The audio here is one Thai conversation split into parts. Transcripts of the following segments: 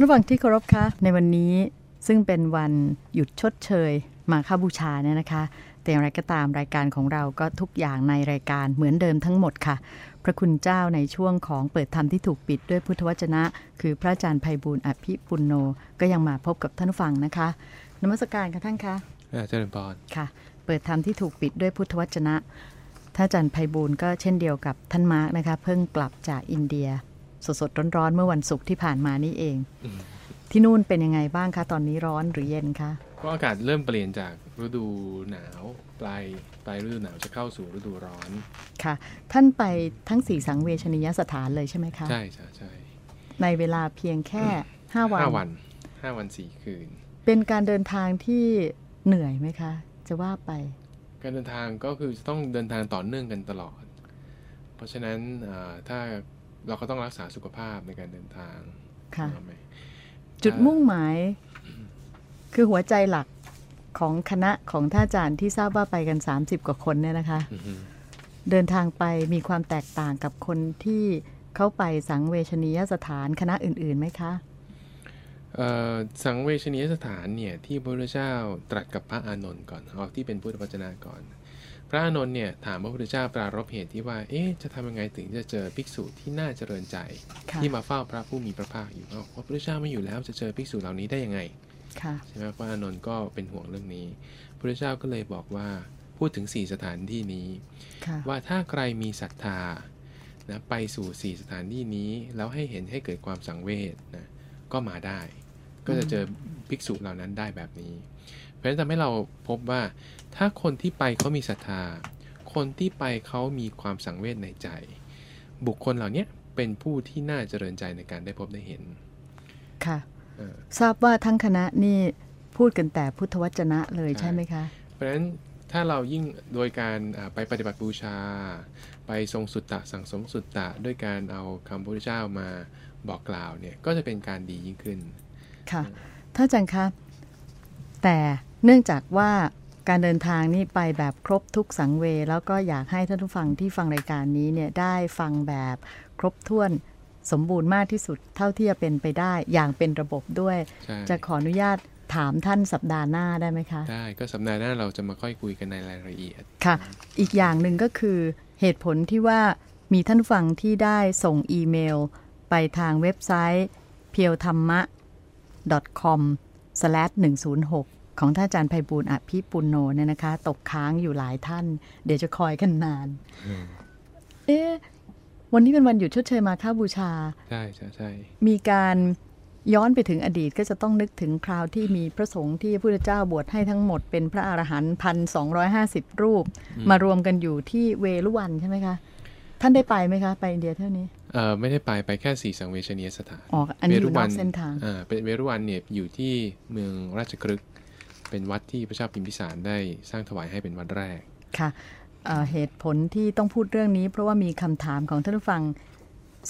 านผู้ฟังที่เคารพคะในวันนี้ซึ่งเป็นวันหยุดชดเชย มาค่าบูชาเนี่ยนะคะ แต่อย่างไรก็ตามรายการของเราก็ทุกอย่างในรายการเหมือนเดิมทั้งหมดค่ะ พระคุณเจ้าในช่วงของเปิดธรรมที่ถูกปิดด้วยพุทธวจนะ คือพระอาจารย์ไพบูลย์อภิปุณโนก็ยังมาพบกับท่านผู้ฟังนะคะนมัสการค่ะท่านคะอ่าเจริญพรค่ะ เปิดธรรมที่ถูกปิดด้วยพุทธวจนะท่านอาจารย์ไพบูลย์ก็เช่นเดียวกับท่านมาร์กนะคะ เพิ่งกลับจากอินเดีย สดๆร้อนๆเมื่อวันศุกร์ที่ผ่านมานี่เองอืมที่นู่นเป็นยังไงบ้างคะตอนนี้ร้อนหรือเย็นคะก็อากาศเริ่มเปลี่ยนจากฤดูหนาวปลายปลายฤดูหนาวจะเข้าสู่ฤดูร้อนค่ะ ท่านไปทั้งสี่สังเวชนียสถานเลยใช่ไหมคะใช่ใช่ใช่ในเวลาเพียงแค่5วันห้าวันห้าวันสี่คืน เป็นการเดินทางที่เหนื่อยไหมคะ จะว่าไป การเดินทางก็คือจะต้องเดินทางต่อเนื่องกันตลอด เพราะฉะนั้นอ่าถ้า เราก็ต้องรักษาสุขภาพในการเดินทางค่ะถูกไหมจุดมุ่งหมาย คือหัวใจหลักของคณะของท่านอาจารย์ที่ทราบว่าไปกัน 30 กว่าคนเนี่ยนะคะอือฮึเดินทางไปมีความแตกต่างกับคนที่เข้าไปสังเวชนียสถานคณะอื่นๆไหมคะเอ่อสังเวชนียสถานเนี่ยที่พระพุทธเจ้าตรัสกับพระอานนท์ก่อนเอาที่เป็นพุทธวจนะก่อน พระอานนท์เนี่ยถามพระพุทธเจ้าปรารภเหตุที่ว่า เอ๊ะ จะทำยังไงถึงจะเจอภิกษุที่น่าเจริญใจค่ะที่มาเฝ้าพระผู้มีพระภาคอยู่เอาพระพุทธเจ้าไม่อยู่แล้วจะเจอภิกษุเหล่านี้ได้ยังไงค่ะใช่ไหมพระอานนท์ก็เป็นห่วงเรื่องนี้ พระพุทธเจ้าก็เลยบอกว่าพูดถึง 4 สถานที่นี้ค่ะว่าถ้าใครมีศรัทธานะไปสู่ 4 สถานที่นี้แล้วให้เห็นให้เกิดความสังเวชนะก็มาได้ ก็จะเจอภิกษุเหล่านั้นได้แบบนี้ เพราะฉะนั้นทำให้เราพบว่าถ้าคนที่ไปเขามีศรัทธา คนที่ไปเขามีความสังเวชในใจ บุคคลเหล่าเนี้ยเป็นผู้ที่น่าเจริญใจในการได้พบได้เห็น ค่ะเออทราบว่าทั้งคณะนี่พูดกันแต่พุทธวจนะเลยใช่ใช่ไหมคะ เพราะฉะนั้นถ้าเรายิ่งโดยการอ่าไปปฏิบัติบูชา ไปทรงสุตตะสั่งสมสุตตะ ด้วยการเอาคำพระพุทธเจ้ามาบอกกล่าวเนี่ยก็จะเป็นการดียิ่งขึ้น ค่ะท่านอาจารย์คะ แต่เนื่องจากว่าการเดินทางนี่ไปแบบครบทุกสังเวยแล้วก็อยากให้ท่านผู้ฟังที่ฟังรายการนี้เนี่ยได้ฟังแบบครบถ้วนสมบูรณ์มากที่สุดเท่าที่จะเป็นไปได้อย่างเป็นระบบด้วยใช่จะขออนุญาตถามท่านสัปดาห์หน้าได้ไหมคะ ได้ก็สัปดาห์หน้าเราจะมาค่อยคุยกันในรายละเอียดค่ะ อีกอย่างหนึ่งก็คือเหตุผลที่ว่ามีท่านผู้ฟังที่ได้ส่งอีเมล ไปทางเว็บไซต์ p e e l t h a m m a com slash 106 ของท่านอาจารย์ไพบูลย์อภิปุณโนเนี่ยนะคะ ตกค้างอยู่หลายท่าน เดี๋ยวจะคอยกันนาน เอ๊ะวันนี้เป็นวันหยุดชดเชยมาค่าบูชา ใช่ใช่ใช่มีการย้อนไปถึงอดีตก็จะต้องนึกถึงคราวที่มีพระสงฆ์ที่พระพุทธเจ้าบวชให้ทั้งหมดเป็นพระอรหันต์พันสองรูป มารวมกันอยู่ที่เวรุวันใช่ไหมคะ ท่านได้ไปไหมคะ ไปอินเดียเท่านี้เอ่อไม่ได้ไปไปแค่สี่สังเวชนียสถานอ๋ออันนี้อยู่วรุวันนอกเส้นทางอ่าเป็นเวรุวันเนี่ยอยู่ที่เมืองราชครึกเป็นวัดที่พระเจ้าพิมพิสารได้สร้างถวายให้เป็นวัดแรกค่ะเอ่อเหตุผลที่ต้องพูดเรื่องนี้ เพราะว่ามีคำถามของท่านผู้ฟัง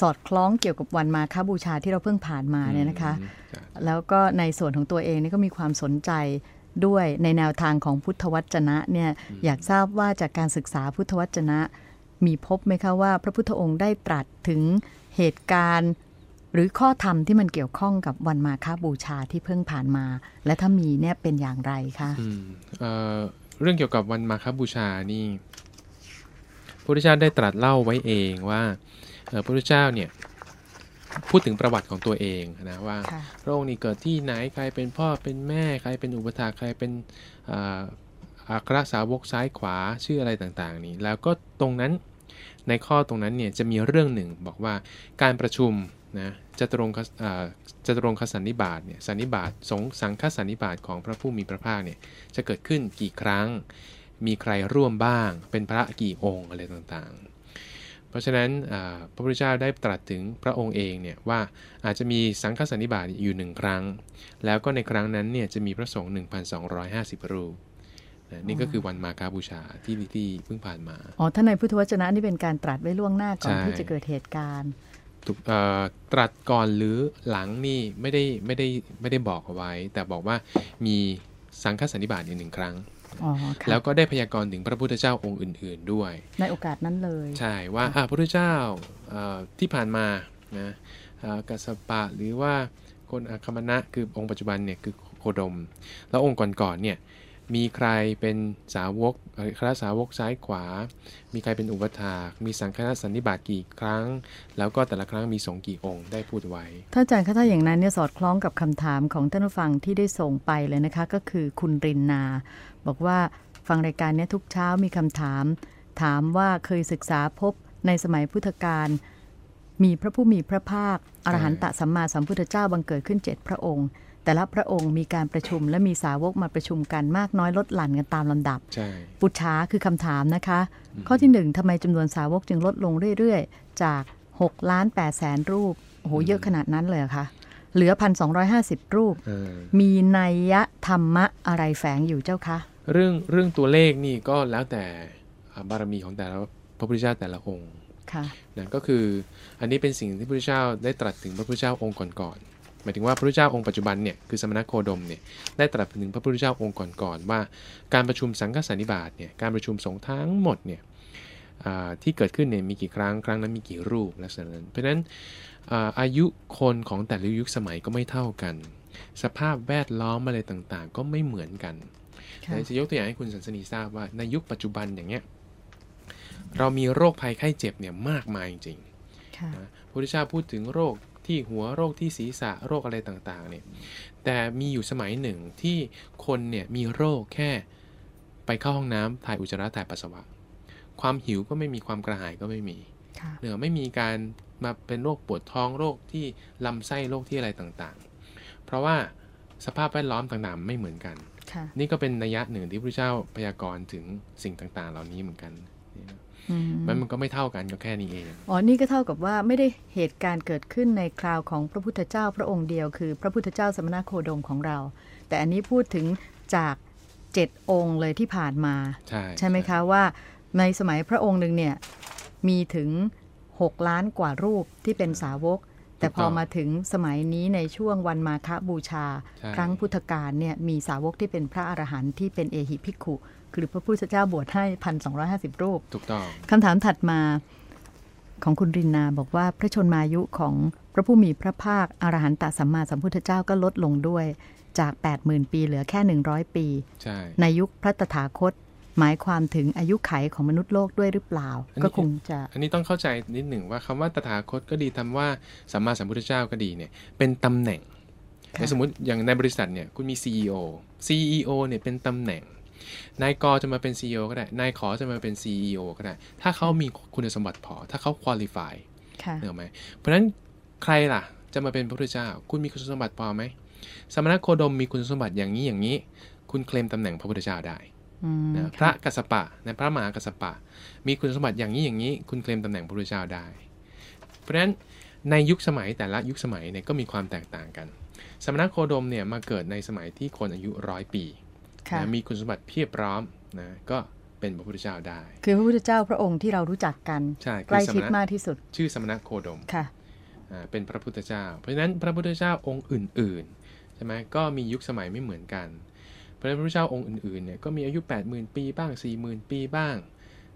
สอดคล้องเกี่ยวกับวันมาคบูชาที่เราเพิ่งผ่านมาเนี่ยนะคะอืมจ้ะแล้วก็ในส่วนของตัวเองนี่ก็มีความสนใจด้วยในแนวทางของพุทธวจนะเนี่ยอยากทราบว่าจากการศึกษาพุทธวจนะ มีพบไหมคะว่า พระพุทธองค์ได้ตรัสถึงเหตุการณ์ หรือข้อธรรมที่มันเกี่ยวข้องกับวันมาคบูชาที่เพิ่งผ่านมา และถ้ามีเนี่ยเป็นอย่างไรคะอืมเอ่อเรื่องเกี่ยวกับวันมาคบูชานี่พระพุทธเจ้าได้ตรัสเล่าไว้เองว่าเอ่อพระพุทธเจ้าเนี่ยพูดถึงประวัติของตัวเองนะว่าค่ะพระองค์นี่เกิดที่ไหนใครเป็นพ่อเป็นแม่ใครเป็นอุปถากใครเป็นอ่าอัครสาวกซ้ายขวาชื่ออะไรต่างๆ นี่แล้วก็ตรงนั้น ในข้อตรงนั้นเนี่ยจะมีเรื่องหนึ่งบอกว่าการประชุมนะจะตรงจะตรงคสันนิบาตเนี่ยสันนิบาตสงสังฆสันนิบาตของพระผู้มีพระภาคเนี่ยจะเกิดขึ้นกี่ครั้ง มีใครร่วมบ้าง เป็นพระกี่องค์อะไรต่างๆ เพราะฉะนั้นพระพุทธเจ้าได้ตรัสถึงพระองค์เองเนี่ยว่าอาจจะมีสังฆสันนิบาตอยู่หนึ่งครั้ง แล้วก็ในครั้งนั้นเนี่ยจะมีพระสงฆ์1,250 รูป นะนี่ก็คือวันมาคาบูชาที่ที่เพิ่งผ่านมา อ๋อท่านในพุทธวจนะนี่เป็นการตรัสไว้ล่วงหน้าก่อนใช่ที่จะเกิดเหตุการณ์ถูกเอ่อตรัสก่อนหรือหลังนี่ไม่ได้ไม่ได้ไม่ได้บอกเอาไว้ แต่บอกว่ามีสังฆสันนิบาตอยู่หนึ่งครั้งอ๋อค่ะแล้วก็ได้พยากรณ์ถึงพระพุทธเจ้าองค์อื่น ๆด้วย ในโอกาสนั้นเลย ใช่ว่าอะพระพุทธเจ้าเอ่อที่ผ่านมานะอ่ากัสสปะหรือว่าคนอาคมณะคือองค์ปัจจุบันเนี่ยคือโคดม แล้วองค์ก่อนๆเนี่ย มีใครเป็นสาวกคณะสาวกซ้ายขวา มีใครเป็นอุปถากมีสังฆนาสันนิบาตกี่ครั้ง แล้วก็แต่ละครั้งมีสงฆ์กี่องค์ได้พูดไว้ถ้าอาจารย์คะถ้าอย่างนั้นเนี่ยสอดคล้องกับคำถามของท่านผู้ฟังที่ได้ส่งไปเลยนะคะ ก็คือคุณรินนา บอกว่าฟังรายการเนี้ยทุกเช้ามีคำถาม ถามว่าเคยศึกษาพบในสมัยพุทธกาลมีพระผู้มีพระภาคอรหันตสัมมาสัมพุทธเจ้าบังเกิดขึ้นเจ็ดพระองค์ แต่ละพระองค์มีการประชุมและมีสาวกมาประชุมกันมากน้อยลดหลั่นกันตามลำดับใช่ปุจฉาคือคำถามนะคะ ข้อที่หนึ่งทำไมจำนวนสาวกจึงลดลงเรื่อยๆ จาก6ล้าน8แสนรูป โอ้โห เยอะขนาดนั้นเลยเหรอคะเหลือ 1,250 รูปเออมีนัยยะธรรมะอะไรแฝงอยู่เจ้าคะ เรื่องเรื่องตัวเลขนี่ก็แล้วแต่อ่าบารมีของแต่ละพระพุทธเจ้าแต่ละองค์ค่ะนะก็คืออันนี้เป็นสิ่งที่พระพุทธเจ้าได้ตรัสถึงพระพุทธเจ้าองค์ก่อนๆ หมายถึงว่าพระพุทธเจ้าองค์ปัจจุบันเนี่ยคือสมณโคดมเนี่ยได้ตรัสถึงพระพุทธเจ้าองค์ก่อนๆว่าการประชุมสังฆสันนิบาตเนี่ยการประชุมสงฆ์ทั้งหมดเนี่ยอ่าที่เกิดขึ้นเนี่ยมีกี่ครั้งครั้งนั้นมีกี่รูปลักษณะนั้นเพราะฉะนั้นอ่าอายุคนของแต่ละยุคสมัยก็ไม่เท่ากัน สภาพแวดล้อมอะไรต่างๆ ก็ไม่เหมือนกันค่ะจะยกตัวอย่างให้คุณสันสนีทราบว่าในยุคปัจจุบันอย่างเงี้ยเรามีโรคภัยไข้เจ็บเนี่ยมากมายจริงค่ะๆนะพระพุทธเจ้าพูดถึงโรค ที่หัวโรคที่ศีรษะโรคอะไรต่างๆเนี่ยแต่มีอยู่สมัยหนึ่งที่คนเนี่ยมีโรคแค่ไปเข้าห้องน้ำถ่ายอุจจาระถ่ายปัสสาวะ ความหิวก็ไม่มีความกระหายก็ไม่มีค่ะเนือไม่มีการมาเป็นโรคปวดท้องโรคที่ลำไส้โรคที่อะไรต่างๆ เพราะว่าสภาพแวดล้อมต่างๆ ไม่เหมือนกันค่ะนี่ก็เป็นนัยยะหนึ่งที่พระเจ้าพยากรณ์ถึงสิ่งต่างๆ เหล่านี้เหมือนกันนี่นะอื มมันมันก็ไม่เท่ากันก็แค่นี้เอง อ๋อ นี่ก็เท่ากับว่าไม่ได้เหตุการณ์เกิดขึ้นในคราวของพระพุทธเจ้าพระองค์เดียว คือพระพุทธเจ้าสมณโคดมของเรา แต่อันนี้พูดถึงจากเจ็ดองค์เลยที่ผ่านมา ใช่ใช่ไหมคะว่าในสมัยพระองค์หนึ่งเนี่ยมีถึง 6 ล้านกว่ารูปที่เป็นสาวก แต่พอมาถึงสมัยนี้ในช่วงวันมาฆบูชาใช่ครั้งพุทธกาลเนี่ยมีสาวกที่เป็นพระอรหันต์ที่เป็นเอหิภิกขุ คือพระพุทธเจ้าบวชให้1,250รูป ถูกต้องคำถามถัดมาของคุณรินนาบอกว่าพระชนมายุของพระผู้มีพระภาคอรหันตสัมมาสัมพุทธเจ้าก็ลดลงด้วยจาก 80,000 ปีเหลือแค่ 100 ปี ใช่ ในยุคพระตถาคต หมายความถึงอายุไขของมนุษย์โลกด้วยหรือเปล่าอันนี้ก็คงจะ อันนี้ต้องเข้าใจนิดหนึ่งว่าคำว่าตถาคตก็ดีทำว่าสัมมาสัมพุทธเจ้าก็ดีเนี่ยเป็นตำแหน่งค่ะในสมมติอย่างในบริษัทเนี่ยคุณมี CEO CEO เนี่ยเป็นตำแหน่ง นายกจะมาเป็น CEO ก็ได้ นายขอจะมาเป็น CEO ก็ได้ ถ้าเขามีคุณสมบัติพอ ถ้าเขา qualify ค่ะเหนือไหม เพราะฉะนั้นใครล่ะจะมาเป็นพระพุทธเจ้า คุณมีคุณสมบัติพอไหม สมณโคดมมีคุณสมบัติอย่างนี้อย่างนี้ คุณเคลมตำแหน่งพระพุทธเจ้าได้อืมนะพระกัสสปะนะพระมหากัสสปะ มีคุณสมบัติอย่างนี้อย่างนี้ คุณเคลมตำแหน่งพระพุทธเจ้าได้ เพราะฉะนั้นในยุคสมัยแต่ละยุคสมัยเนี่ยก็มีความแตกต่างกัน สมณโคดมเนี่ยมาเกิดในสมัยที่คนอายุร้อยปีค่ะ นะมีคุณสมบัติเพียบพร้อมนะก็เป็นพระพุทธเจ้าได้ คือพระพุทธเจ้าพระองค์ที่เรารู้จักกันใช่ใกล้คือสชิดมณะมากที่สุด ชื่อสมณโคดมค่ะอ่าเป็นพระพุทธเจ้า เพราะฉะนั้นพระพุทธเจ้าองค์อื่นๆใช่ไหมก็มียุคสมัยไม่เหมือนกันเพราะฉะนั้นพระพุทธเจ้าองค์อื่นๆเนี่ยก็มีอายุ 80,000 ปีบ้าง 40,000 ปีบ้าง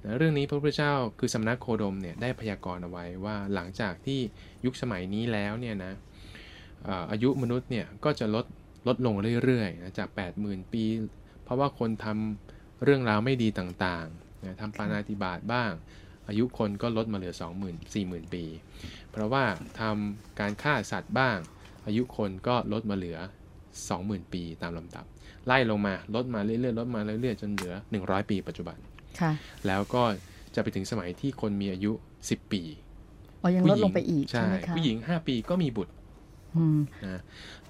นะเรื่องนี้พระพุทธเจ้าคือสมณโคดมเนี่ยได้พยากรณ์เอาไว้ว่าหลังจากที่ยุคสมัยนี้แล้วเนี่ยนะอ่าอายุมนุษย์เนี่ยก็จะลด ลดลงเรื่อยๆนะจาก 80,000 ปี เพราะว่าคนทำเรื่องราวไม่ดีต่างๆนะทำปานาติบาตบ้าง อายุคนก็ลดมาเหลือ 20,000 40,000 ปี เพราะว่าทำการฆ่าสัตว์บ้าง อายุคนก็ลดมาเหลือ 20,000 ปีตามลำดับ ไล่ลงมาลดมาเรื่อยๆลดมาเรื่อยๆจนเหลือ 100 ปีปัจจุบันค่ะแล้วก็จะไปถึงสมัยที่คนมีอายุ 10 ปีอ๋อยังลดลงไปอีกใช่ใช่ไหมคะผู้หญิง 5 ปีก็มีบุตรอืม นะ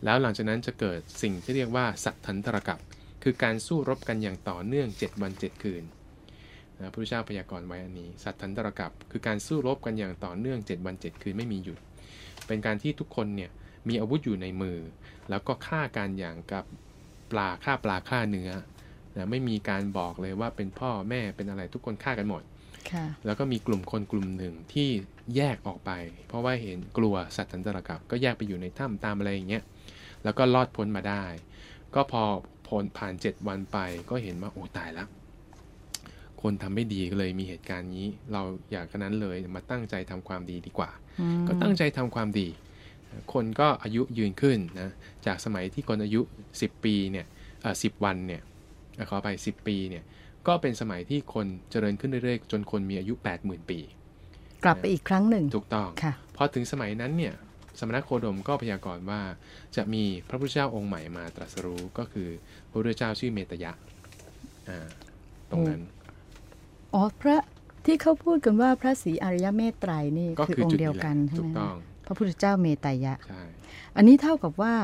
แล้วหลังจากนั้นจะเกิดสิ่งที่เรียกว่าสัตทันตรกับ คือการสู้รบกันอย่างต่อเนื่อง 7 วัน 7 คืนนะพระพุทธเจ้าพยากรณ์ไว้อันนี้ สัตทันตรกับ คือการสู้รบกันอย่างต่อเนื่อง 7 วัน 7 คืนไม่มีหยุด เป็นการที่ทุกคนเนี่ยมีอาวุธอยู่ในมือ แล้วก็ฆ่ากันอย่างกับปลาฆ่าปลาฆ่าเนื้อนะไม่มีการบอกเลยว่าเป็นพ่อแม่เป็นอะไรทุกคนฆ่ากันหมดค่ะแล้วก็มีกลุ่มคนกลุ่มหนึ่งที่ แยกออกไป เพราะว่าเห็นกลัวสัตว์ทันตรกับ ก็แยกไปอยู่ในถ้ำตามอะไรอย่างเงี้ยแล้วก็รอดพ้นมาได้ ก็พอพ้นผ่านเจ็ดวันไปก็เห็นว่าโอ้ตายแล้วคนทำไม่ดีก็เลยมีเหตุการณ์นี้ เราอยากกันนั้นเลยมาตั้งใจทำความดีดีกว่าอืมก็ตั้งใจทำความดี คนก็อายุยืนขึ้นนะจากสมัยที่คนอายุ 10 ปีเนี่ยเอ่อสิวันเนี่ยเอ่อขอไป 10 ปีเนี่ยก็เป็นสมัยที่คนเจริญขึ้นเรื่อยๆ จนคนมีอายุ 80,000 ปี กลับไปอีกครั้งหนึ่ง ถูกต้องค่ะพอถึงสมัยนั้นเนี่ยสมณโคดมก็พยากรณ์ว่าจะมีพระพุทธเจ้าองค์ใหม่มาตรัสรู้ก็คือพระพุทธเจ้าชื่อเมตยะอ่าตรงนั้น อ๋อพระที่เขาพูดกันว่าพระศรีอริยเมตไตรนี่ก็คือคือองจุดค์เดียวนี้แหกัละนใช่ถูไหมกต้องพระพุทธเจ้าเมตยะใช่อันนี้เท่ากับว่า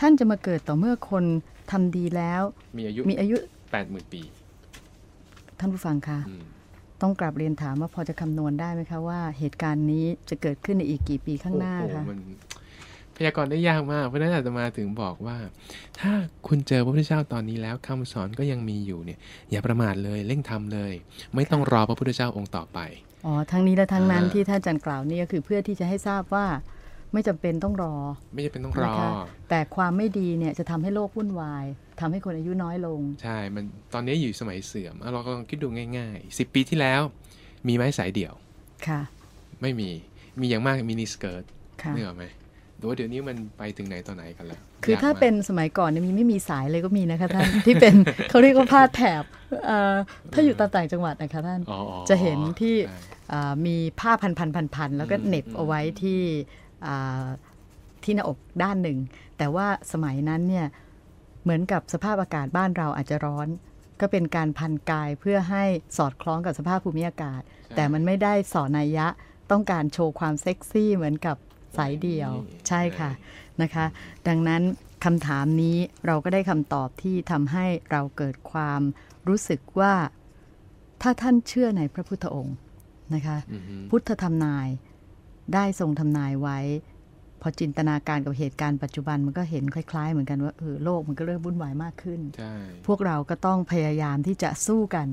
ท่านจะมาเกิดต่อเมื่อคนทำดีแล้ว มีอายุมีอายุ80,000ปี ท่านผู้ฟังคะอืม ต้องกลับเรียนถามว่าพอจะคำนวณได้ไหมคะว่าเหตุการณ์นี้จะเกิดขึ้นในอีกกี่ปีข้างหน้าโอ้โหคะมันพยากรณ์ได้ยากมาก เพราะฉะนั้นอาตมาถึงบอกว่า ถ้าคุณเจอพระพุทธเจ้าตอนนี้แล้วคำสอนก็ยังมีอยู่เนี่ย อย่าประมาทเลยเร่งทำเลย ไม่ต้องรอพระพุทธเจ้าองค์ต่อไปอ๋อทั้งนี้และทั้งนั้นอ่าที่ท่านอาจารย์กล่าวนี่ก็คือเพื่อที่จะให้ทราบว่า ไม่จำเป็นต้องรอ ไม่จำเป็นต้องรอนะคะแต่ความไม่ดีเนี่ยจะทำให้โลกวุ่นวายทำให้คนอายุน้อยลง ใช่ มันตอนนี้อยู่สมัยเสื่อมเอาเราก็ลองคิดดูง่ายๆ 10 ปีที่แล้ว มีไหมสายเดี่ยว ค่ะ ไม่มี มีอย่างมากมินิสเกิร์ตค่ะนี่หรอกไหมโดยเดี๋ยวนี้มันไปถึงไหนต่อไหนกันแล้ว คือยกถ้ามกเป็นสมัยก่อนเนี่ยมีไม่มีสายเลยก็มีนะคะท่าน ที่เป็นเขาเรียกว่าผ้าแถบเอ่อถ้าอยู่ตามต่างจังหวัดนะคะท่านอ๋ออ๋อจะเห็นที่ใช่อ่ามีผ้าพันพันพันพันแล้วก็อืมเหน็บอืมเอาไว้ที่อ่า ที่หน้าอกด้านหนึ่ง แต่ว่าสมัยนั้นเนี่ยเหมือนกับสภาพอากาศบ้านเราอาจจะร้อน ก็เป็นการพันกายเพื่อให้สอดคล้องกับสภาพภูมิอากาศ แต่มันไม่ได้สอนนัยยะต้องการโชว์ความเซ็กซี่เหมือนกับสายเดี่ยวใช่ค่ะนะคะ ดังนั้นคำถามนี้เราก็ได้คำตอบที่ทำให้เราเกิดความรู้สึกว่าถ้าท่านเชื่อในพระพุทธองค์นะคะอือฮึพุทธทำนาย ได้ทรงทำนายไว้ พอจินตนาการกับเหตุการณ์ปัจจุบันมันก็เห็นคล้ายๆ เหมือนกันว่าเออโลกมันก็เริ่มวุ่นวายมากขึ้นใช่พวกเราก็ต้องพยายามที่จะสู้กัน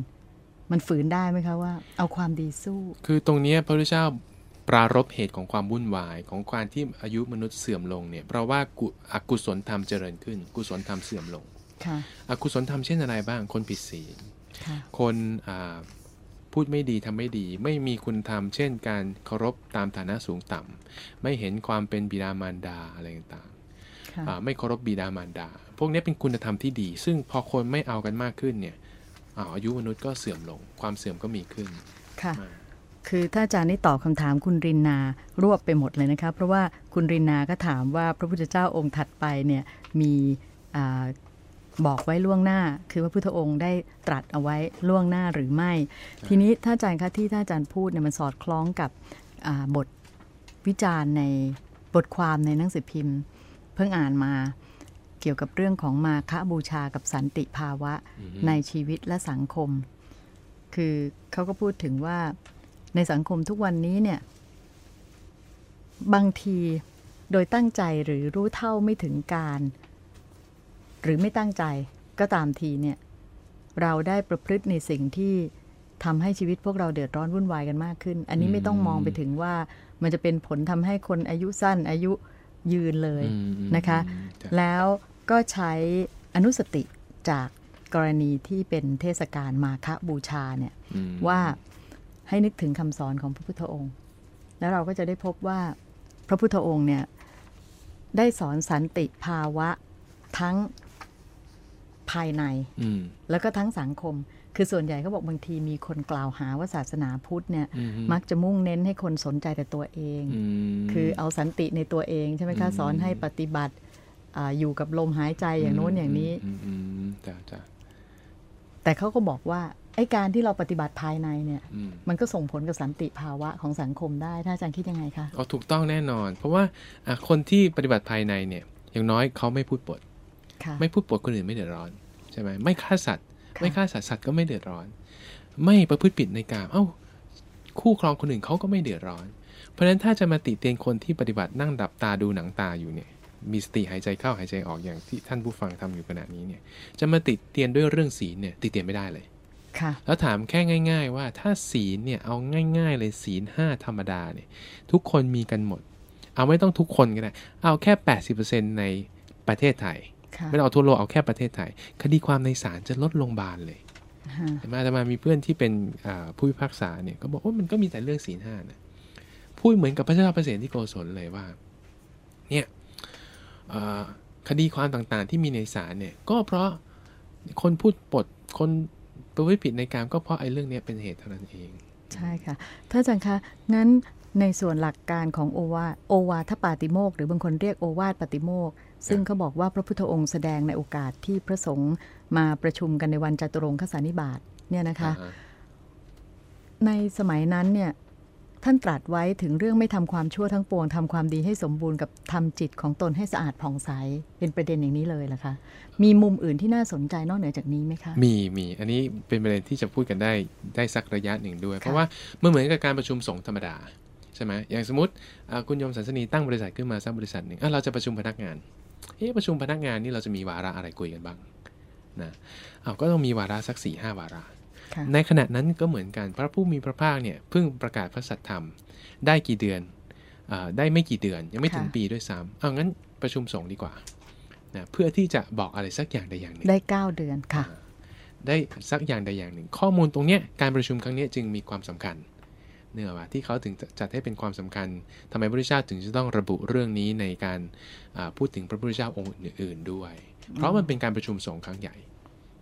มันฝืนได้ไหมคะว่า เอาความดีสู้ คือตรงเนี้ยพระพุทธเจ้าปรารบเหตุของความวุ่นวายของความที่อายุมนุษย์เสื่อมลงเนี่ยเพราะว่ากุอกุศลธรรมเจริญขึ้น กุศลธรรมเสื่อมลงค่ะอกุศลธรรมเช่นอะไรบ้าง คนผิดศีลค่ะคนอ่า พูดไม่ดีทำไม่ดี ไม่มีคุณธรรม เช่น การเคารพตามฐานะสูงต่ำไม่เห็นความเป็นบิดามารดาอะไรต่างค่ะๆอ่าไม่เคารพบิดามารดา พวกนี้เป็นคุณธรรมที่ดี ซึ่งพอคนไม่เอากันมากขึ้นเนี่ยอ่าอายุมนุษย์ก็เสื่อมลง ความเสื่อมก็มีขึ้นค่ะอ่าคือถ้าอาจารย์ได้ตอบคำถามคุณรินนารวบไปหมดเลยนะคะเพราะว่าคุณรินนาก็ถามว่าพระพุทธเจ้าองค์ถัดไปเนี่ยมีอา บอกไว้ล่วงหน้า คือว่าพุทธองค์ได้ตรัสเอาไว้ล่วงหน้าหรือไม่ ทีนี้ถ้าอาจารย์คะที่ท่านอาจารย์พูดเนี่ยมันสอดคล้องกับอ่าบทวิจารณ์ในบทความในหนังสือพิมพ์ เพิ่งอ่านมาเกี่ยวกับเรื่องของมาคะบูชากับสันติภาวะอือฮึในชีวิตและสังคม คือเขาก็พูดถึงว่าในสังคมทุกวันนี้เนี่ย บางทีโดยตั้งใจหรือรู้เท่าไม่ถึงการ หรือไม่ตั้งใจก็ตามทีเนี่ยเราได้ประพฤติในสิ่งที่ทำให้ชีวิตพวกเราเดือดร้อนวุ่นวายกันมากขึ้น อันนี้ไม่ต้องมองไปถึงว่ามันจะเป็นผลทำให้คนอายุสั้นอายุยืนเลยอืมอืมนะคะอืมจ้ะแล้วก็ใช้อนุสติจากกรณีที่เป็นเทศกาลมาฆบูชาเนี่ยอืมว่าให้นึกถึงคำสอนของพระพุทธองค์ แล้วเราก็จะได้พบว่าพระพุทธองค์เนี่ยได้สอนสันติภาวะทั้งภายในอืมแล้วก็ทั้งสังคม คือส่วนใหญ่เขาบอกบางทีมีคนกล่าวหาว่าศาสนาพุทธเนี่ยอืมมักจะมุ่งเน้นให้คนสนใจแต่ตัวเองมคือเอาสันติในตัวเองใช่ไหมคะอืมสอนให้ปฏิบัติอาอยู่กับลมหายใจอย่างโน้นอย่างนี้อืมอืมอืมจ้ะจ้ะแต่เขาก็บอกว่าไอ้การที่เราปฏิบัติภายในเนี่ยอืมมันก็ส่งผลกับสันติภาวะของสังคมได้ถ้าอาจารย์คิดยังไงคะเอาถูกต้องแน่นอน เพราะว่าอะคนที่ปฏิบัติภายในเนี่ย อย่างน้อยเขาไม่พูดปดค่ะไม่พูดปดคนอื่นไม่เดือดร้อน ใช่ไหมไม่ฆ่าสัตว์ค่ะไม่ฆ่าสัตว์สัตว์ก็ไม่เดือดร้อน ไม่ประพฤติผิดในกามเอ้า คู่ครองคนอื่นเขาก็ไม่เดือดร้อน เพราะฉะนั้นถ้าจะมาติเตียนคนที่ปฏิบัตินั่งดับตาดูหนังตาอยู่เนี่ยมีสติหายใจเข้าหายใจออกอย่างที่ท่านผู้ฟังทำอยู่ขณะนี้เนี่ย จะมาติเตียนด้วยเรื่องศีลเนี่ยติเตียนไม่ได้เลยค่ะแล้วถามแค่ง่าย ๆ ว่าถ้าศีลเนี่ยเอาง่าย ๆ เลยศีลห้าธรรมดาเนี่ย ทุกคนมีกันหมด เอาไม่ต้องทุกคนก็ได้ เอาแค่ 80%ในประเทศไทยค่ะ ไม่ต้องเอาทั่วโลกเอาแค่ประเทศไทย คดีความในศาลจะลดลงบานเลยฮะใช่ไหมแต่มามีเพื่อนที่เป็นอ่าผู้พิพากษาเนี่ยก็บอกว่ามันก็มีแต่เรื่องศีลห้านะพูดเหมือนกับพระเจ้าประเสริฐที่โกศลเลยว่า เนี่ยเอ่อคดีความต่างๆ ที่มีในศาลเนี่ย ก็เพราะคนพูดปดคนประพฤติผิดในการก็เพราะไอ้เรื่องเนี้ยเป็นเหตุเท่านั้นเอง ใช่ค่ะท่านอาจารย์คะงั้นในส่วนหลักการของโอวาโอวาทปาติโมกข์หรือบางคนเรียกโอวาทปาติโมกข์ ซึ่งเขาบอกว่าพระพุทธองค์แสดงในโอกาสที่พระสงฆ์มาประชุมกันในวันจตุรงคสานิบาตเนี่ยนะคะอ่าฮะในสมัยนั้นเนี่ยท่านตรัสไว้ถึงเรื่องไม่ทำความชั่วทั้งปวงทำความดีให้สมบูรณ์กับทำจิตของตนให้สะอาดผ่องใสเป็นประเด็นอย่างนี้เลยล่ะคะ มีมุมอื่นที่น่าสนใจนอกเหนือจากนี้ไหมคะ มีมีอันนี้เป็นประเด็นที่จะพูดกันได้ได้สักระยะหนึ่งด้วย เพราะว่าเมื่อเหมือนกับการประชุมสงฆ์ธรรมดาใช่ไหมอย่างสมมติอ่าคุณโยมสันสนีตั้งบริษัทขึ้นมาสักบริษัทหนึ่งอะเราจะประชุมพนักงาน เอ๊ะประชุมพนักงานนี่เราจะมีวาระอะไรคุยกันบ้างนะเอาก็ต้องมีวาระสักสี่ห้าวาระค่ะในขณะนั้นก็เหมือนกันพระผู้มีพระภาคเนี่ยเพิ่งประกาศพระสัทธรรมได้กี่เดือนอาได้ไม่กี่เดือนยังไม่ถึงค่ะปีด้วยซ้ำเอางั้นประชุมสงฆ์ดีกว่านะเพื่อที่จะบอกอะไรสักอย่างใดอย่างหนึ่งได้ 9 เดือนค่ะ ได้สักอย่างใดอย่างหนึ่ง ข้อมูลตรงเนี้ยการประชุมครั้งเนี้ยจึงมีความสำคัญ เนื่องว่าที่เขาถึงจะจัดให้เป็นความสำคัญทำไมพระพุทธเจ้าถึงจะต้องระบุเรื่องนี้ในการอ่าพูดถึงพระพุทธเจ้าองค์อื่น ๆด้วย เพราะมันเป็นการประชุมสงฆ์ครั้งใหญ่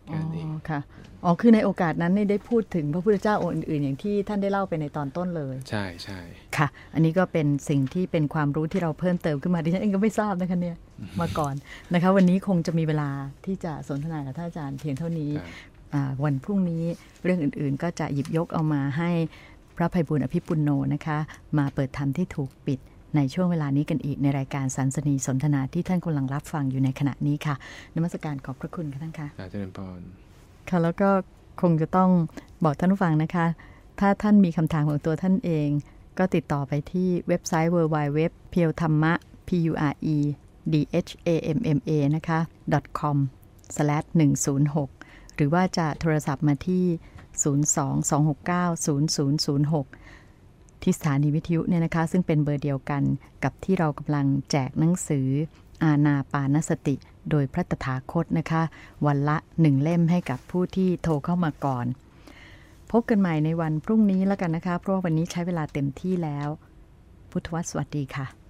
แค่อ๋อนั้นเองค่ะอ๋อคือในโอกาสนั้นเนี่ยได้พูดถึงพระพุทธเจ้าองค์อื่นๆ อย่างที่ท่านได้เล่าไปในตอนต้นเลย ใช่ใช่ค่ะ อันนี้ก็เป็นสิ่งที่เป็นความรู้ที่เราเพิ่มเติมขึ้นมาดิฉันเองก็ไม่ทราบนะคะเนี่ยมาก่อนนะคะ วันนี้คงจะมีเวลาที่จะสนทนากับท่านอาจารย์เพียงเท่านี้ครับอ่าวันพรุ่งนี้เรื่องอื่นๆ ก็จะหยิบยกเอามาให้ พระภัยบุญอภิปุณโนนะคะ มาเปิดธรรมที่ถูกปิดในช่วงเวลานี้กันอีกในรายการสันสนีสนทนาที่ท่านกำลังรับฟังอยู่ในขณะนี้ค่ะนมัสการขอบพระคุณค่ะท่านค่ะอาจารย์พรค่ะแล้วก็คงจะต้องบอกท่านผู้ฟังนะคะ ถ้าท่านมีคำถามของตัวท่านเอง ก็ติดต่อไปที่เว็บไซต์ w w w p e e l t h a m m a p u r e d h a m m a นะคะ com slash 106 หรือว่าจะโทรศัพท์มาที่ 022690006 ที่สถานีวิทยุเนี่ยนะคะ ซึ่งเป็นเบอร์เดียวกันกับที่เรากำลังแจกหนังสือ อาณาปานสติ โดยพระตถาคตนะคะ วันละหนึ่งเล่มให้กับผู้ที่โทรเข้ามาก่อน พบกันใหม่ในวันพรุ่งนี้แล้วกันนะคะ เพราะว่าวันนี้ใช้เวลาเต็มที่แล้ว พุทธวสวัสดีค่ะ